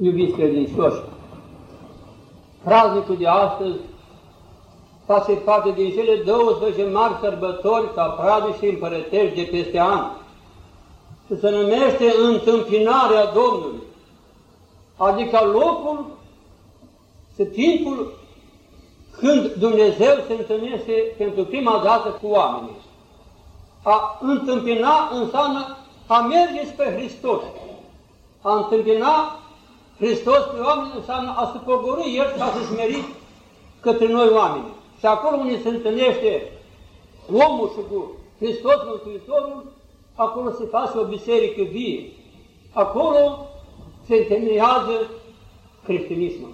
iubiți credincioși, praznicul de astăzi face parte din cele 12 mari sărbători ca prade și împărătești de peste an. Și se numește întâmpinarea Domnului, adică locul și timpul când Dumnezeu se întâlnește pentru prima dată cu oamenii. A întâmpina înseamnă a merge spre Hristos. A întâmpina Hristos pe oameni înseamnă a se pogorâ El ca să-și merit către noi oameni. Și acolo unde se întâlnește omul și cu Hristos Mântuitorul, acolo se face o biserică vie. Acolo se întemeiază creștinismul.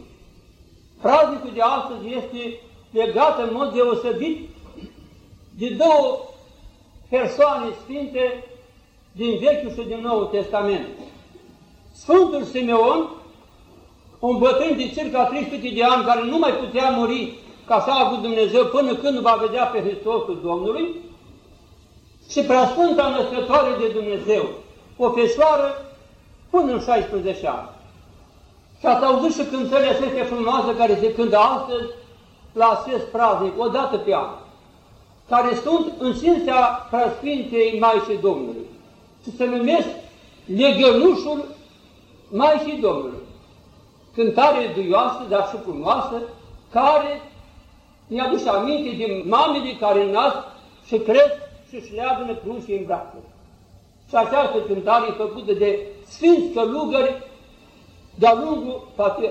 Praznicul de astăzi este legat în mod deosebit de două persoane sfinte din Vechiul și din Noul Testament. Sfântul Simeon, un bătrân de circa 300 de ani care nu mai putea muri ca așa a avut Dumnezeu până când va vedea pe Hristosul Domnului, și preasfânta născătoare de Dumnezeu, o fesoară până în 16 ani. Și ați auzit și cântările acestea frumoase care se cântă astăzi la acest praznic, o dată pe an, care sunt în cinstea preasfintei Maicii Domnului și se numesc legănușul Maicii Domnului. Cântare duioasă, dar și frumoasă, care ne aduce aminte de mamele care nasc și cresc și își leagănă pruncii în brațe. Și această cântare e făcută de sfinți călugări de-a lungul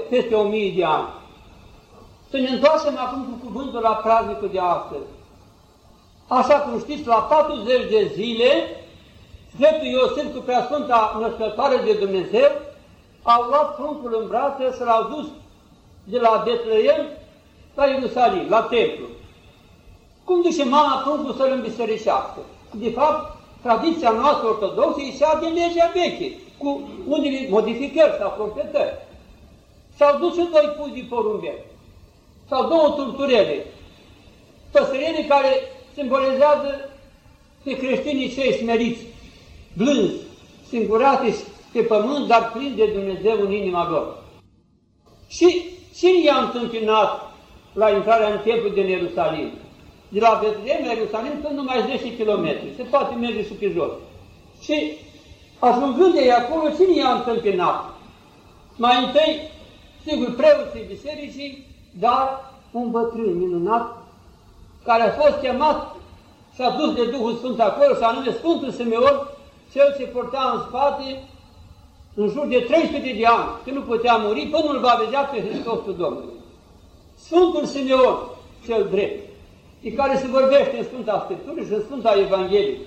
peste o mie de ani. Să ne întoarcem acum cu cuvântul la praznicul de astăzi. Așa cum știți, la 40 de zile, Sfântul Iosif cu preasfânta născătoare de Dumnezeu au luat pruncul în brațe și l-au dus de la Betleem la Ierusalim, la templu. Cum duce mama pruncul să-l îmbiserișească? De fapt, tradiția noastră ortodoxă ieșea din legea veche, cu unele modificări sau completări. S-au dus și doi puși de porumbel, sau două turturele, păsărele care simbolizează pe creștinii cei smeriți, blânzi, singurate pe pământ, dar plini de Dumnezeu în inima lor. Și cine i-a întâmpinat la intrarea în templu din Ierusalim? De la Betlehem la Ierusalim sunt numai 10 km, se poate merge și pe jos. Și ajungând de acolo, cine i-a întâmpinat? Mai întâi, sigur, preoții bisericii, dar un bătrân minunat, care a fost chemat și a dus de Duhul Sfânt acolo, și anume Sfântul Simeon, cel ce porta în spate în jur de 300 de ani, că nu putea muri, până îl va vedea pe Hristosul Domnului. Sfântul Simeon, cel drept, de care se vorbește în Sfânta Scriptură și în Sfânta Evanghelie.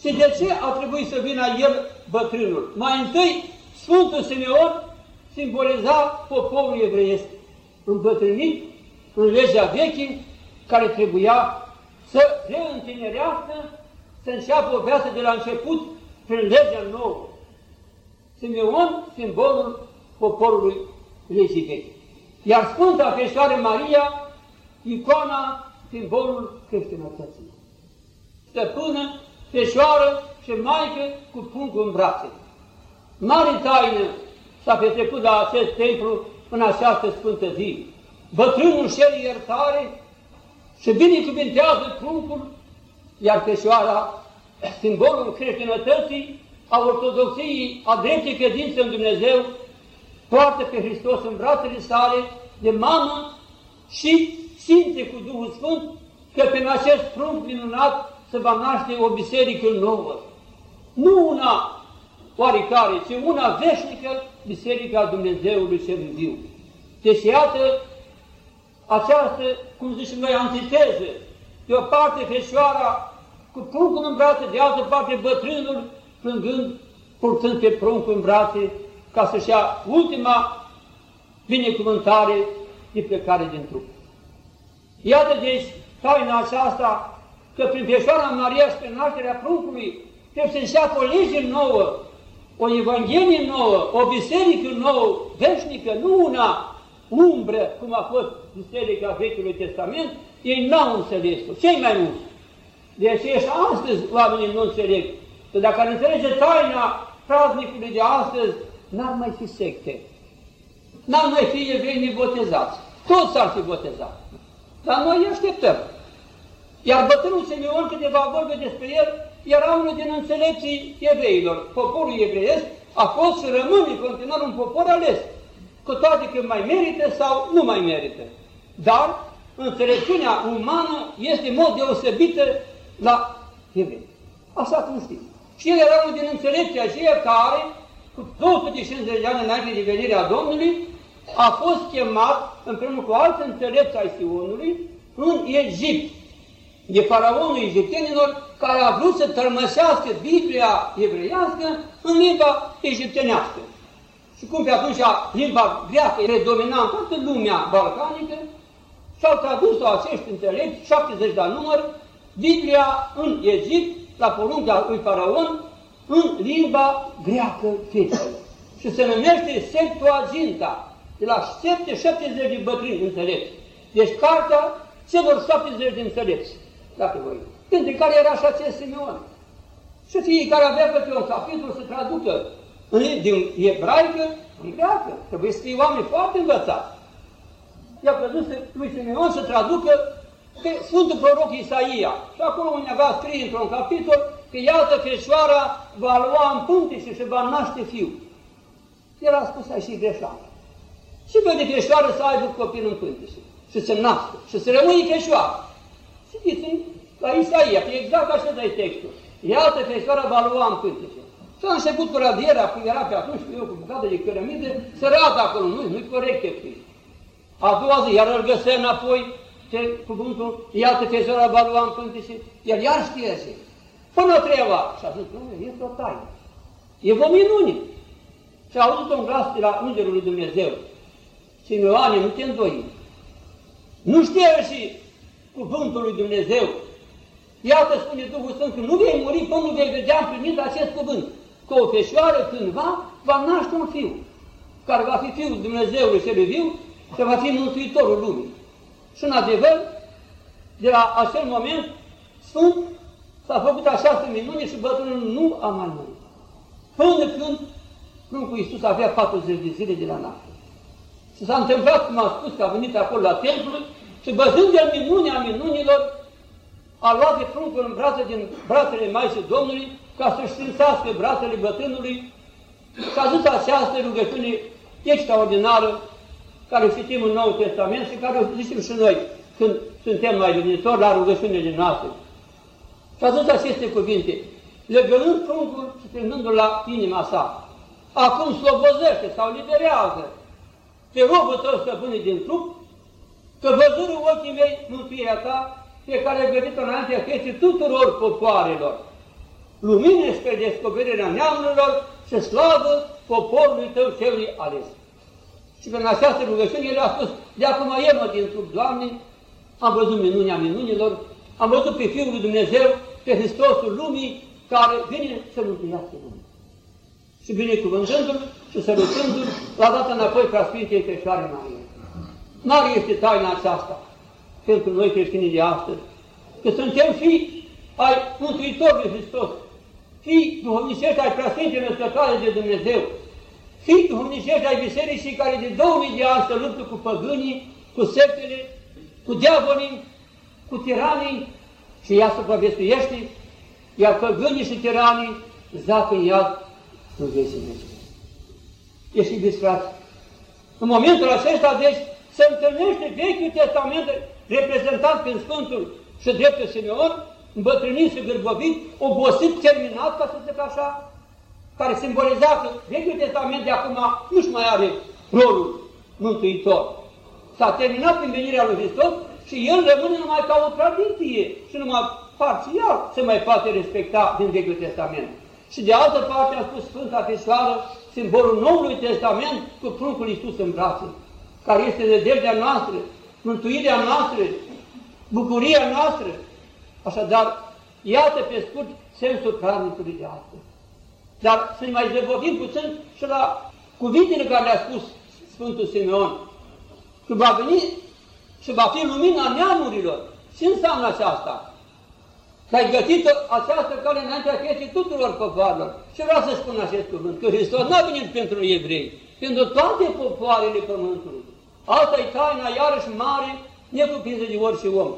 Și de ce a trebuit să vină el bătrânul? Mai întâi, Sfântul Simeon simboliza poporul evreiesc, îmbătrânit în legea veche, care trebuia să reîntinerească, să înceapă o viață de la început prin legea nouă. Simeon, simbolul poporului legii vechi. Iar Sfânta Fecioară Maria, icoana, simbolul creștinătății. Stăpână, Fecioară și Maică cu pruncul în brațe. Mare taină s-a petrecut la acest templu în această sfântă zi. Bătrânul și iertare și binecuvintează pruncul, iar Fecioara, simbolul creștinătății, a ortodoxiei, a dreptei credințe în Dumnezeu, poartă pe Hristos în brațele sale de mamă și simte cu Duhul Sfânt că prin acest prunc minunat se va naște o biserică nouă. Nu una oarecare, ci una veșnică, Biserica Dumnezeului cel viu. Deci iată această, cum zicem noi, antiteză. De o parte Fecioara cu pruncul în brațe, de altă parte bătrânul plângând, purtând pe pruncul în brațe, ca să-și ia ultima binecuvântare de plecare din trup. Iată deci taina aceasta că prin Fecioara Maria și prin nașterea pruncului trebuie să înceapă o lege nouă, o Evanghelie nouă, o biserică nouă, veșnică, nu una umbră, cum a fost biserica Vechiului Testament, ei n-au înțeles-o, cei mai mulți. De aceea și astăzi oamenii nu înțeleg. Că dacă ar înțelege taina praznicului de astăzi, n-ar mai fi secte, n-ar mai fi evrei nebotezați, toți ar fi botezat. Dar noi așteptăm. Iar bătrânul Simeon, câteva vorbe despre el, era unul din înțelepții evreilor. Poporul evreiesc a fost și rămâne în continuare un popor ales, cu toate că mai merită sau nu mai merită. Dar înțelepciunea umană este în mod deosebită la evrei. Așa cum știți. Și el era unul din înțelepții aceia care, cu 250 de ani înainte de venirea Domnului, a fost chemat, împreună cu alți înțelepți ai Sionului, în Egipt, de faraonul egiptenilor, care a vrut să tărmăsească Biblia evreiască în limba egiptenească. Și cum pe atunci limba greacă predomina în toată lumea balcanică, și-au tradus-o acești înțelepți, 70 de număr, Biblia în Egipt, la porunca lui Faraon, în limba greacă veche. Și se numește Septuaginta, de la 70 de bătrâni înțelepți. Deci cartea celor 70 de înțelepți, dacă voi. Între care era și acest Simeon. Și fiecare avea pe un capitol să traducă din ebraică în greacă. Trebuie să fie oameni foarte învățați. I-a plăzut lui Simeon să traducă pe Sfântul Proroc Isaia. Și acolo undeva scrie într-un capitol că iată Fecioara va lua în pântice și va naște fiu. El a spus așa și greșeală. Și pe de Fecioară să aibă copil în pântice și să nască și să rămâi Fecioară. Știți, la Isaia, că exact așa dai textul. Iată Fecioara va lua în pântice. Și a început cu radierea, cum era pe atunci, cu eu cu bucată de cărămide, să rată acolo, nu, nu-i corect textul. A doua zi, iar îl găsea înapoi, ce cuvântul, iată Fecioara va lua în pântice, el iar știe și. Până a treia oară. Și a zis, nu, este o taină. E o minune. Și a auzit un glas de la Îngerul lui Dumnezeu. Și Ioane, nu te îndoi. Nu știe și cuvântul lui Dumnezeu. Iată, spune Duhul Sfânt, că nu vei muri până nu vei vedea împlinit acest cuvânt. Că o feșoară cândva va naște un fiu, care va fi Fiul Dumnezeului celui viu și va fi Mântuitorul lumii. Și în adevăr, de la acel moment, Sfânt s-a făcut această minune și bătrânul nu a mai murit. Până când pruncul Iisus avea 40 de zile de la naștere. Și s-a întâmplat, cum am spus, că a venit acolo la templu și văzând de minunea minunilor, a luat de pruncul în brațe din brațele Maicii Domnului ca să-și sfințească brațele bătrânului și a zis această rugăciune extraordinară care o citim în Noul Testament și care o zicem și noi când suntem mai venitori la rugăciunile noastre. Și a zis aceste cuvinte, legănând pruncul și strângându-l la inima sa. Acum slobozește sau liberează pe robul tău stăpânii din trup, că văzurul ochii mei mântuirea ta, pe care ai găsit-o înaintea vieții tuturor popoarelor. Lumină spre descoperirea neamurilor și slavă poporului tău celui ales. Și prin această rugăciune el a spus, de acum mă din trup, Doamne, am văzut minunea minunilor, am văzut pe Fiul lui Dumnezeu, pe Hristosul lumii, care vine să mântuiască lumea. Și binecuvântându-L și sărutându-L, l-a dat înapoi ca Sfintei Fecioare Maria. Mare este taina aceasta pentru noi creștinii de astăzi, că suntem fii ai Mântuitorului Hristos, fii duhovnicești ai preasfintei născătoare de Dumnezeu, fii duhovnicești ai bisericii care de 2000 de ani se luptă cu păgânii, cu sectele, cu diavolii, cu tiranii și ea supraviețuiește, iar păgânii și tiranii zac în iad în vieții Dumnezeu. Ești iubiți frate. În momentul acesta, deci, se întâlnește Vechiul Testament reprezentat prin Sfântul și dreptul Simeon, îmbătrânit și gârbovit, obosit, terminat, ca să zic așa, care simboliza că Vechiul Testament de acum nu-și mai are rolul mântuitor. S-a terminat prin venirea lui Hristos și el rămâne numai ca o tradiție și numai parțial se mai poate respecta din Vechiul Testament. Și de altă parte a spus Sfânta Fesoară, simbolul Noului Testament cu pruncul Iisus în brațe, care este nădejdea noastră, mântuirea noastră, bucuria noastră. Așadar, iată pe scurt sensul praznicului de astăzi. Dar să ne mai zăbovim puțin și la cuvintele care le-a spus Sfântul Simeon. Că va veni și va fi lumina neamurilor. Ce înseamnă aceasta? Că ai gătit această cale înaintea vieții tuturor popoarelor. Și vreau să spun acest cuvânt, că Hristos nu a venit pentru evrei, pentru toate popoarele pământului. Asta e taina iarăși mare, necuprinsă de orice om.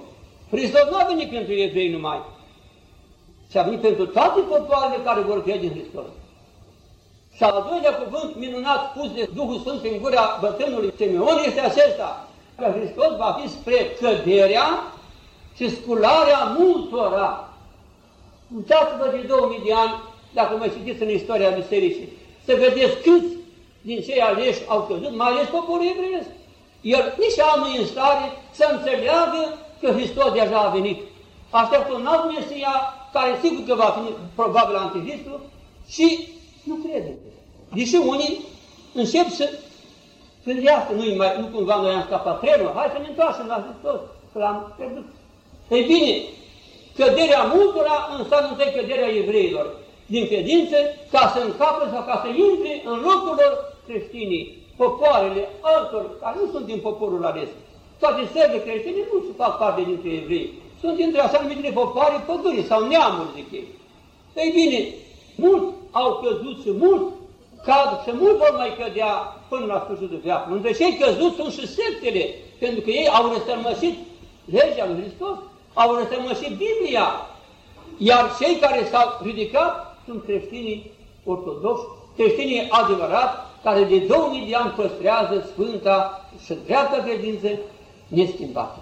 Hristos nu a venit pentru evrei numai, ci a venit pentru toate popoarele care vor crede în Hristos. Și al doilea cuvânt minunat spus de Duhul Sfânt în gura bătrânului Simeon este acesta, că Hristos va fi spre căderea și scularea multora. Uitați-vă de 2000 de ani, dacă mă citiți în istoria bisericii, să vedeți câți din cei aleși au căzut, mai ales poporul evreiesc. El nici nu e în stare să înțeleagă că Hristos deja a venit. Așteaptă un alt Mesia, care sigur că va fi probabil Anticristul, și nu crede. Deși unii încep să gândească, nu, mai, nu cumva noi am scăpat trenul, hai să ne întoarcem la Hristos, că l-am pierdut. Ei bine, căderea multora înseamnă întâi căderea evreilor din credință, ca să încapă sau ca să intre în locul lor creștinii, popoarele altor, care nu sunt din poporul ales. Toate țările creștine nu se fac parte dintre evrei, sunt dintre așa numitele popoare păgâni sau neamuri, zic ei. Ei bine, mulți au căzut și mulți cad și mulți vor mai cădea până la sfârșitul veacului. Între cei căzuți sunt și sectele, pentru că ei au răstălmășit legea lui Hristos, au răstălmășit Biblia, iar cei care s-au ridicat sunt creștinii ortodoxi, creștinii adevărați, care de 2000 de ani păstrează sfânta și dreapta credință neschimbată.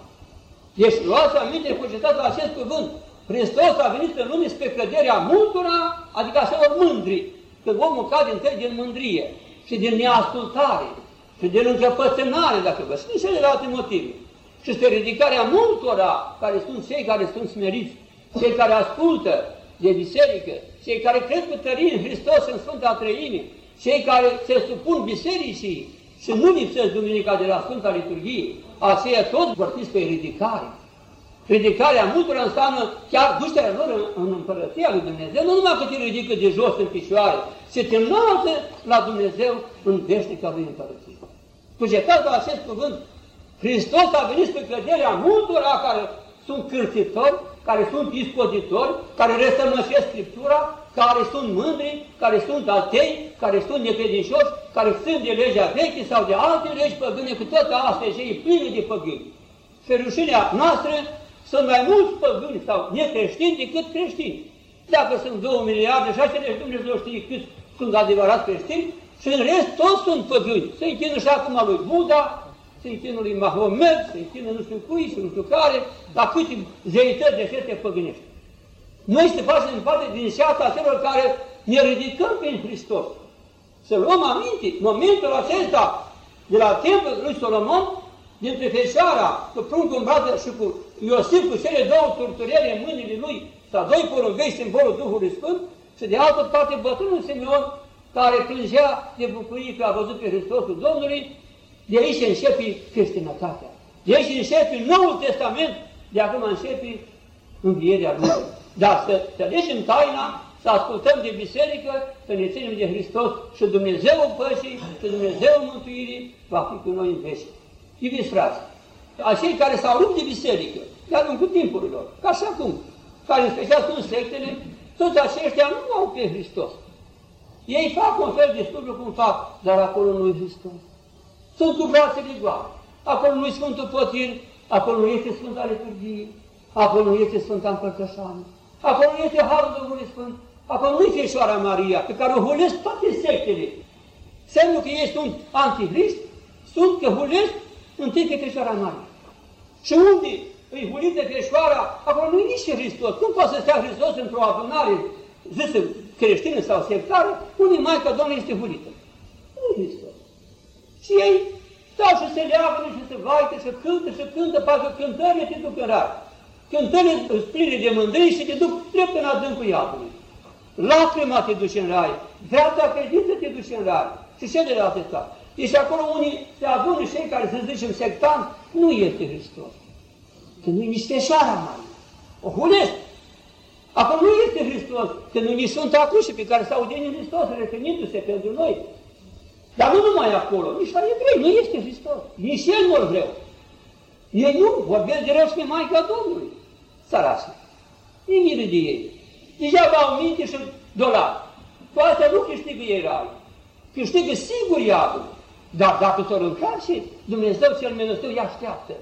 Deci luați aminte, cucetați la acest cuvânt. Hristos a venit în lume spre căderea multora, adică a celor mândri, că omul cade întâi din mândrie și din neascultare și din încăpățânare, dacă vă sunt celelalte motive. Și spre ridicarea multora, care sunt cei care sunt smeriți, cei care ascultă de biserică, cei care cred cu tărie în Hristos în Sfânta Trăime, cei care se supun bisericii și nu lipsesc Duminica de la Sfânta Liturghie, aceia toți vor fi spre ridicare. Ridicarea multor înseamnă chiar ducerea lor în, în împărăția lui Dumnezeu, nu numai că te ridică de jos în picioare, ci te înalță la Dumnezeu în veșnica lui împărăție. Cugetați la acest cuvânt, Hristos a venit spre căderea multora care sunt cârțitori, care sunt ispoditori, care răstămășesc Scriptura, care sunt mândri, care sunt atei, care sunt necredincioși, care sunt de legea veche sau de alte legi păgâne, că toate astea și pline de păgâni. Și rușinea noastră sunt mai mulți păgâni sau necreștini decât creștini. Dacă sunt două miliarde și așa deci Dumnezeu știe cât sunt adevărați creștini, și în rest toți sunt păgâni. Se închină și acum lui Buddha, se închină lui Mahomet, se închină nu știu cui și nu știu care, la câte zeități de acestea păgânești. Noi se facem în parte din șața celor care ne ridicăm prin Hristos. Să luăm aminte, momentul acesta de la templul lui Solomon, dintre Feșoara, cu pruncul în brață și cu Iosif, cu cele două turturele în mâinile lui, sau doi porumbești simbolul Duhului Sfânt, și de altă parte bătrânul Simeon, care plângea de bucurie că a văzut pe Hristosul Domnului, de aici începe creștinătatea. De aici începe Noul Testament, de acum începe învierea Lui. Dar să înțelegem taina, să ascultăm de biserică, să ne ținem de Hristos și Dumnezeu pășii și Dumnezeu mântuirii va fi cu noi în vești. Iubiți frați, acei care s-au rupt de biserică, de-a lungul timpurilor, ca și acum, care în special sunt sectele, toți aceștia nu au pe Hristos. Ei fac un fel de studiu cum fac, dar acolo nu e Hristos. Sunt cu brațele goale. Acolo nu-i Sfântul Potir, acolo nu este Sfânta Liturghie, acolo nu este Sfânta Împărtășană, acolo nu este Harul Duhului Sfânt, acolo nu este Fecioara Maria, pe care o hulesc toate sectele. Semnul că ei sunt antihrist, sunt că hulesc întâi pe Fecioara Maria. Și unde îi hulită Fecioara, acolo nu e nici Hristos. Cum poate să stea Hristos într-o adunare zisă creștină sau sectară, unde Maica Domnului este hulită? Nu Hristos. Și ei stau și se leagă și se vaită și cântă și cântă, parcă cântările te duc în rai. Cântările îți pline de mândrii și te duc drept în adâncul iadului. Lacrima te duce în rai, dreapta credință te duce în rai și celelalte stau. Deci acolo unii se adună cei care să zicem sectant, nu este Hristos. Că nu-i nici feșoara mai. O hulesc. Acolo nu este Hristos, că nu nici sunt acuși pe care s-au din Hristos, referindu-se pentru noi. Dar nu numai acolo, nici la evrei, nu este Hristos. Nici el nu vreau. Ei nu, vorbesc de rău și pe Maica Domnului, sărașă. Nimic de ei. Degeaba au minte și dolari. Cu asta nu câștigă ei rai. Câștigă sigur iadul. Dar dacă s-o și Dumnezeu cel Menăstău îi așteaptă.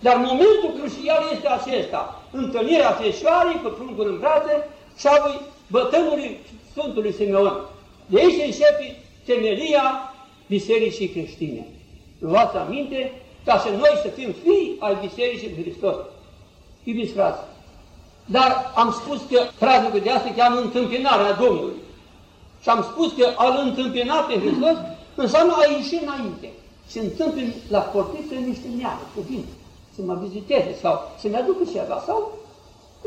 Dar momentul crucial este acesta, întâlnirea Feșoarei cu pruncul în brațe și a lui bătănului Sfântului Simeon. De aici începe temelia Bisericii creștine. Luați aminte ca să noi să fim fii ai Bisericii Hristos. Iubiți frați, dar am spus că praznicul de astăzi cheamă întâmpinarea Domnului. Și am spus că al întâmpina pe Hristos înseamnă a ieși înainte. Și întâmpin la portiță niște neamuri, cuvinte, să mă viziteze sau să-mi aducă ceva sau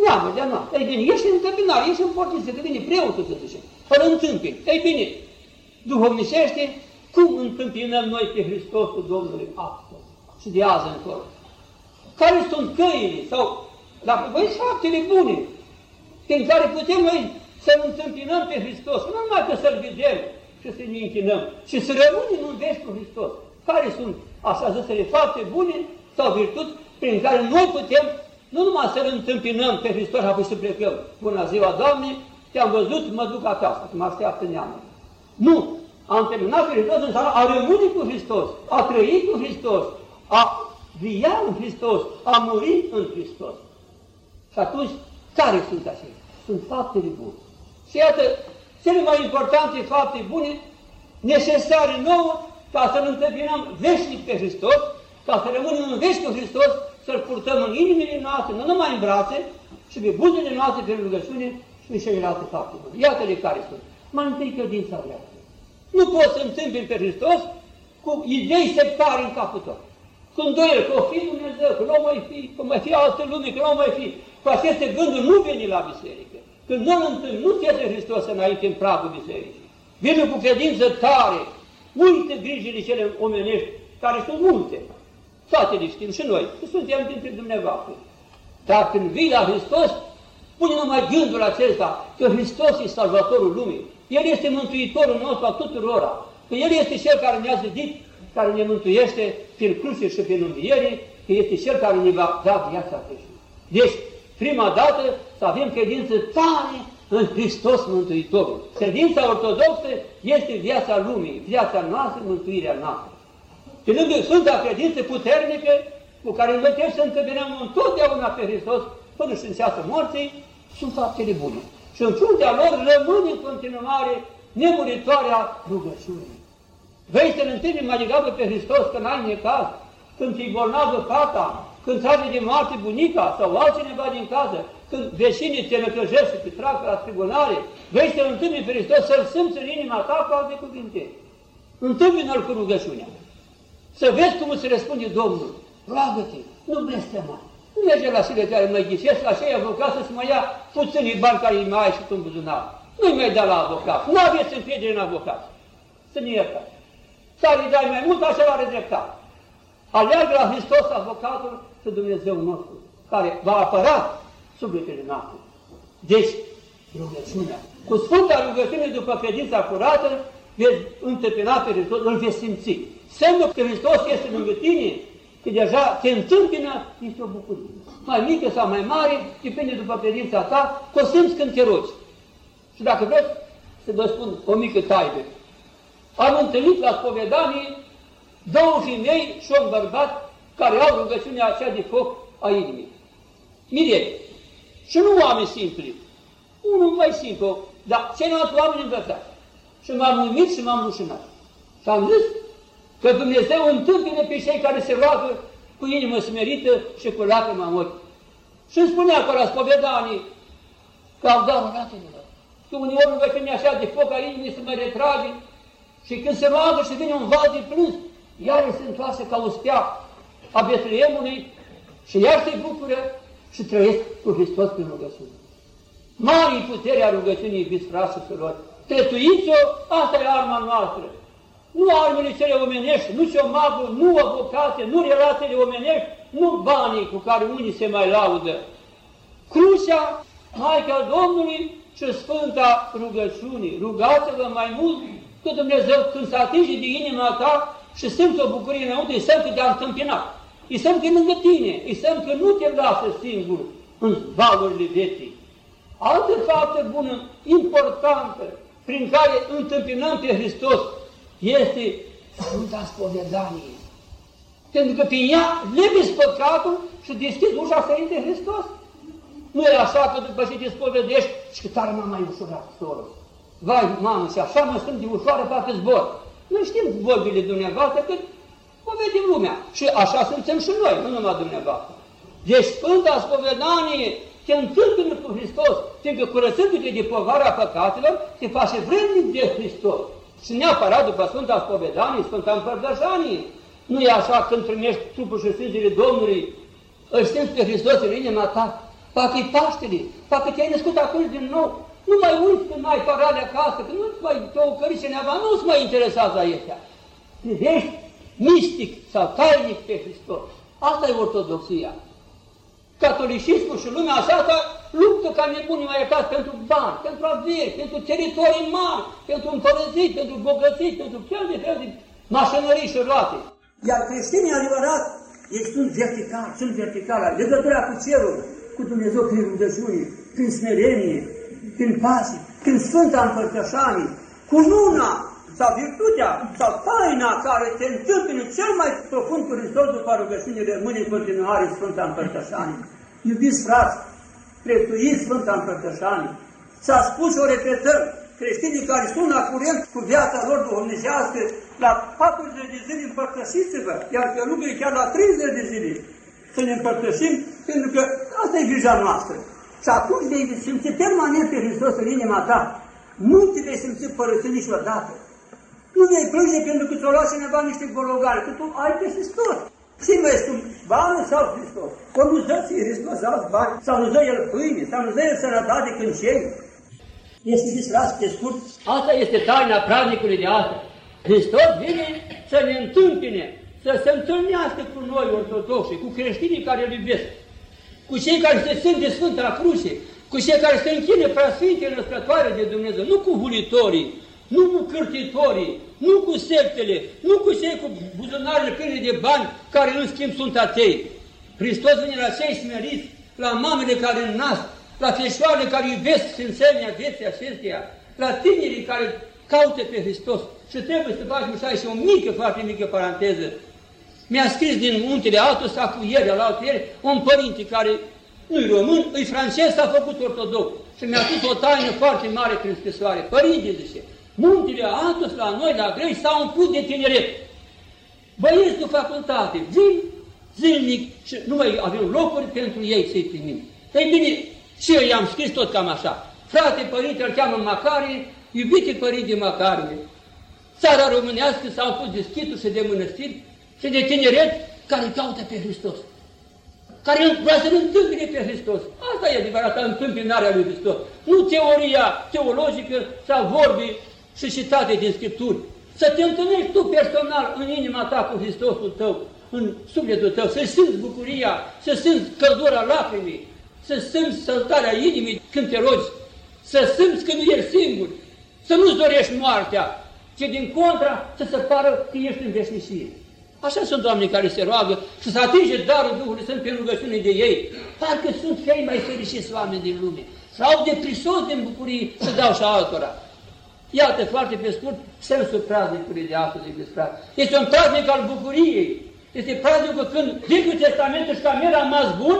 neamuri de noastră. Ei bine, ești în întâmpinare, ești în portiță, că vine preotul să zice, îl întâmpini. Ei bine, duhovnicește, cum întâmpinăm noi pe Hristosul Domnului astăzi și de azi încolo? Care sunt căile sau dacă voi faptele bune, prin care putem noi să-L întâmpinăm pe Hristos, nu numai că să-L vedem și să ne închinăm, ci să rămânem în veci cu Hristos. Care sunt așa zisele fapte bune sau virtuți prin care noi putem nu numai să-L întâmpinăm pe Hristos și apoi să plecăm. Bună ziua, Doamne, te-am văzut, mă duc acasă, că mă așteaptă neamul. Nu! Am terminat pe Hristos înseamnă a rămâne cu Hristos, a trăi cu Hristos, a via în Hristos, a muri în Hristos. Și atunci, care sunt acestea? Sunt faptele bune. Și iată, cele mai importante fapte bune, necesare nouă, ca să-L întâmpinăm veșnic pe Hristos, ca să rămânem în veșnic cu Hristos, să-L purtăm în inimile noastre, nu numai în brațe, și pe buzele noastre pe rugăciune și pe celelalte fapte bune. Iată-le care sunt. Mai întâi credința dreaptă. Nu poți să întâmpini pe Hristos cu idei sectare în capul tău. Sunt doiel că o fi Dumnezeu, că nu mai fi, că mai fi altă lume, că nu mai fi. Cu aceste gânduri nu veni la biserică. Când nu întâlni, nu te Hristos înainte în pragul bisericii. Vine cu credință tare, multe grijile cele omenești, care sunt multe. Toate le știm și noi, că suntem dintre dumneavoastră. Dar când vii la Hristos, pune numai gândul acesta că Hristos e salvatorul lumii. El este mântuitorul nostru a tuturora. Că El este Cel care ne-a zidit, care ne mântuiește prin cruce și prin înviere, că este Cel care ne va da viața veșnică. Deci, prima dată să avem credință tare în Hristos Mântuitorul. Credința ortodoxă este viața lumii, viața noastră, mântuirea noastră. Pe lângă Sfânta credință puternică, cu care noi trebuie să întâmpinăm întotdeauna pe Hristos, până și în ceasă morții, sunt faptele bune. Și în fruntea lor rămâne în continuare nemuritoarea rugăciunii. Vei să-L întâlni mai degrabă pe Hristos când ai necaz, când ți-i bolnavă fata, când trage de moarte bunica sau altcineva din casă, când vecinii te năcăjesc și te trag la tribunale, vei să-L întâlni pe Hristos, să-L simți în inima ta cu alte cuvinte. Întâmpină-L cu rugăciunea. Să vezi cum îți răspunde Domnul. Roagă-te, nu blestema. Nu merge la sile care mă ghicesc, la cei avocat să-ți mai ia puțini bani care îi mai ai și tu în buzunar. Nu-i mai da la avocat. Nu aveți încredere în avocat. Să ne iertați. Să îi dai mai mult, așa l-are dreptate. Aleargă la Hristos avocatul și Dumnezeu nostru, care va apăra sufletele noastre. Deci, rugăciunea. Cu Sfânta rugăciune după credința curată, vezi întâmpina pe Hristos, îl veți simți. Semnul că Hristos este lângă tine, că deja te întâmpină, este o bucurie. Mai mică sau mai mare, depinde după credința ta, că o simți când te rogi. Și dacă vreți să vă spun o mică taibă, am întâlnit la spovedanie două femei și un bărbat care au rugăciunea aceea de foc a inimii. Mirei. Și nu oameni simpli. Unul mai simplu, dar ceilalți oameni învățați. Și m-am uimit și m-am rușinat. Și am zis că Dumnezeu întâmpine pe cei care se roagă cu inimă smerită și cu lacrima în ochi. Și îmi spunea că la spovedanii că au dat rugăciunilor. Că uneori rugăciunea așa de foc a inimii se mai retrage și când se roagă și vine un val de plâns, iar se întoarce ca o stea a Betleemului și iar se bucură și trăiesc cu Hristos prin rugăciune. Mari puterea rugăciunii, iubiți frați și surori. Tătuiți-o, asta e arma noastră. Nu armele cele omenești, nu ciomagul, nu avocate, nu relațiile omenești, nu banii cu care unii se mai laudă. Crucea, Maica Domnului și Sfânta rugăciunii. Rugați-vă mai mult că Dumnezeu când se atinge de inima ta și simți o bucurie înăuntru, îi semn că te-a întâmpinat. Îi semn că e lângă tine, îi semn că nu te lasă singur în valurile vieții. Altă faptă bună, importantă, prin care întâmpinăm pe Hristos, este Sfânta Spovedanie. Pentru că prin ea lebiți păcatul și deschizi ușa să intre Hristos. Nu e așa că după ce te spovedești și că tare m-am mai ușurat, soră. Vai, mamă, și așa mă sunt de ușoară, parcă zbor. Noi știm vorbile dumneavoastră, că o vedem lumea. Și așa suntem și noi, nu numai dumneavoastră. Deci Sfânta Spovedanie te întâlpină cu Hristos, fiindcă curățându-te de povara păcatelor, te face vrednic de Hristos. Și neapărat după Sfânta Spovedanie, Sfânta Împărtășanie. Nu e așa când primești trupul și sângele Domnului, îl simți pe Hristos în inima ta, parcă e Paștele, parcă te-ai născut atunci din nou, nu mai uiți când ai parale acasă, că nu-ți mai te ocări cineva, nu-ți mai interesează aici. Privești mistic sau tainic pe Hristos. Asta e ortodoxia. Catolicismul și lumea asta luptă ca nebunii mai iertați pentru bani, pentru averi, pentru teritorii mari, pentru împărăzit, pentru bogății, pentru fel de fel de mașinării și roate. Iar creștinii adevărat, ei sunt verticali, sunt verticali, legătura cu cerul, cu Dumnezeu prin rugăciune, prin smerenie, prin pasie, prin Sfânta Împărtășanie, cu luna sau virtutea sau taina care te întâmpină cel mai profund cu Hristos după rugăciune rămâne în continuare Sfânta Împărtășanie. Iubiți frați, prețuiți Sfânta Împărtășanie. S-a spus și o repetăm, creștinii care sunt la curent cu viața lor duhovnicească, la 40 de zile împărtășiți-vă, iar pe lucruri chiar la 30 de zile să ne împărtășim, pentru că asta e grija noastră. Și atunci vei simți permanent pe Hristos în inima ta. Nu te vei simți părăsit niciodată. Nu vei plânge pentru că ți-o luat cineva niște gologane, că tu ai pe Hristos. Și mai sunt bani sau Hristos? Ori nu-ți dă ție Hristos alți bani, sau nu dă El pâine, sau nu dă El sănătate când cei. Este disfras pe scurt. Asta este taina praznicului de astăzi. Hristos vine să ne întâmpine, să se întâlnească cu noi ortodoxi, cu creștinii care îl iubesc, cu cei care se simt de Sfânta Cruce, cu cei care se închine preasfinte născătoare de Dumnezeu, nu cu vulitorii, nu cu cârtitorii, nu cu sectele, nu cu cei cu buzunarele pline de bani, care în schimb sunt atei. Hristos vine la cei smeriți, la mamele care nasc, la feșoarele care iubesc sfințenia vieții acesteia, la tinerii care caută pe Hristos. Și trebuie să facem și o mică, foarte mică paranteză. Mi-a scris din muntele altul sau cu ieri, la altul ieri, un părinte care nu-i român, îi francez, s-a făcut ortodox. Și mi-a spus o taină foarte mare prin scrisoare. Părinte, zice, muntele Atos la noi, la greci, s-au umplut de tineret. Băieți de facultate, vin zilnic și nu mai avem locuri pentru ei să-i primim. Ei bine, și eu i-am scris tot cam așa. Frate, părinte, îl cheamă Macarie, iubite părinte Macarie, țara românească s-au pus de schituri și de mănăstiri și de tineret care caută pe Hristos. Care vrea să-L întâmpine pe Hristos. Asta e adevărata întâmpinarea lui Hristos. Nu teoria teologică sau vorbi și citate din Scripturi. Să te întâlnești tu personal în inima ta cu Hristosul tău, în sufletul tău, să simți bucuria, să simți căldura lacrimii, să simți săltarea inimii când te rogi, să simți că nu ești singur, să nu-ți dorești moartea, ci din contra să se pară că ești în veșnicie. Așa sunt oamenii care se roagă și să atinge darul Duhului Sfânt pe rugăciune de ei. Parcă sunt cei mai fericiți oameni din lume. Sau de prisos din bucurie să dau și altora. Iată, foarte pe scurt, sensul praznicului de astăzi, iubiți frate. Este un praznic al bucuriei. Este praznicul când Vechiul Testament își cam era mas bun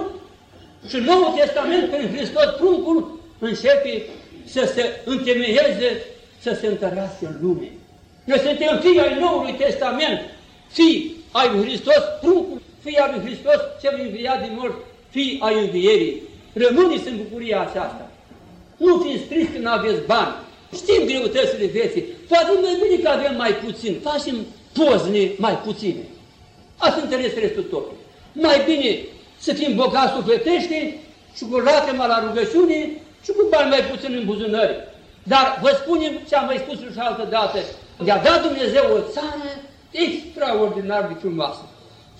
și Noul Testament, prin Hristos, pruncul, începe să se întemeieze, să se întărească în lume. Noi suntem fii ai Noului Testament, fii ai lui Hristos, pruncul, fii al lui Hristos, cel înviat din morți, fii ai învierii. Rămâneți în bucuria aceasta. Nu fiți triști când aveți bani, Știm greutățile vieții. Poate mai bine că avem mai puțin. Facem pozne mai puține. Asta înțeles restul totul. Mai bine să fim bogați sufletește și cu lacrima la rugăciune și cu bani mai puțin în buzunări. Dar vă spunem ce am mai spus și altă dată. De-a dat Dumnezeu o țară extraordinar de frumoasă.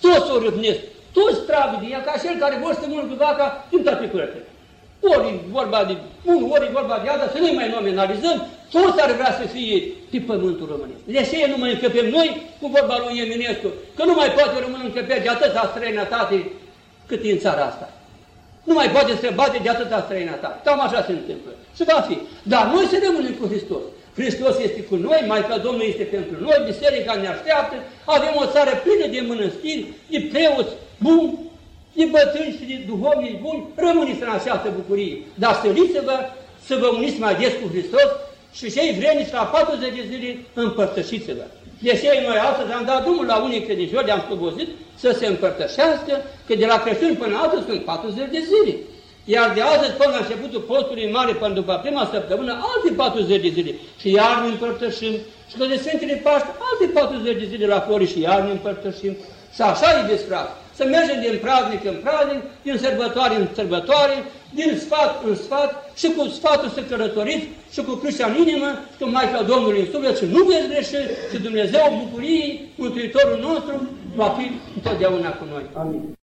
Toți o râvnesc, toți tragă din ea, ca cel care vor să mult vaca din toate curățele ori vorba de unul, ori vorba de alta, să nu mai nominalizăm, toți ar vrea să fie pe pământul românesc. De aceea nu mai încăpem noi cu vorba lui Eminescu, că nu mai poate român încăpea de atâta străinătate cât e în țara asta. Nu mai poate să bate de atâta străinătate. Cam așa se întâmplă. Și va fi. Dar noi să rămânem cu Hristos. Hristos este cu noi, Maica Domnului este pentru noi, Biserica ne așteaptă, avem o țară plină de mănăstiri, de preoți buni, de bătrâni și de duhovnici buni, rămâniți în această bucurie. Dar stăriți-vă să vă uniți mai des cu Hristos și cei vreniți la 40 de zile împărtășiți-vă. Deși noi astăzi am dat drumul la unii credincioși, le-am slobozit să se împărtășească, că de la Crăciun până astăzi sunt 40 de zile. Iar de astăzi până la începutul postului mare, până după prima săptămână, alte 40 de zile. Și iar ne împărtășim. Și că de Sfintele Paște, alte 40 de zile la Flori și iar ne împărtășim. Și așa, iubiți frate, să mergem din praznic în praznic, din sărbătoare în sărbătoare, din sfat în sfat și cu sfatul să călătoriți și cu crucea în inimă și cu Maica Domnului în suflet și nu veți greși și Dumnezeu bucuriei, Mântuitorul nostru, va fi întotdeauna cu noi. Amin.